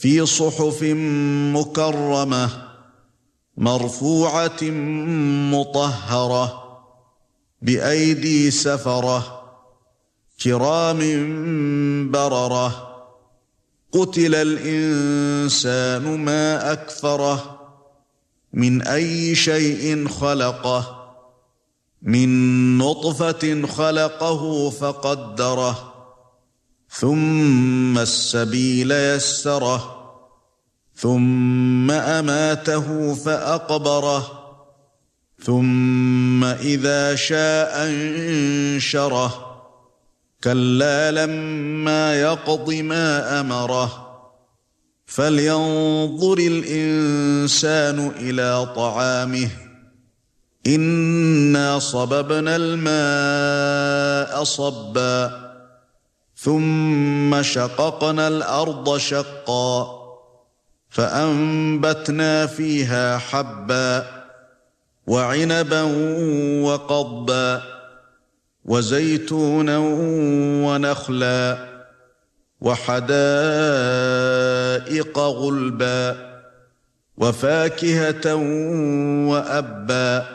في صحف مكرمة مرفوعة مطهرة بأيدي سفرة كرام بررة قتل الإنسان ما أكفره من أي شيء خلقه من نطفة خلقه فقدره ثم السبيل يسره ثم أماته فأقبره ثم إذا شاء أنشره. كلا لما يقض ما أمره. فلينظر الإنسان إلى طعامه. إنا صببنا الماء صبا. ثم شققنا الأرض شقا فأنبتنا فيها حبا وعنبا وقضبا وزيتونا ونخلا وحدائق غلبا وفاكهة وأبا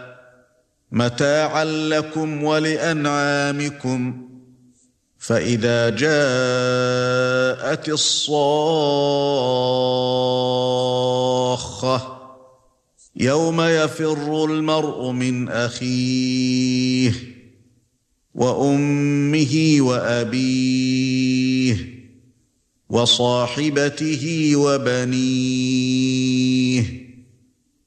متاعا لكم ولأنعامكم فإذا جاءت الصاخة يوم يفر المرء من أخيه وأمه وأبيه وصاحبته وبنيه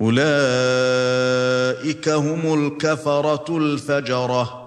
أولئك هم الكفرة الفجرة.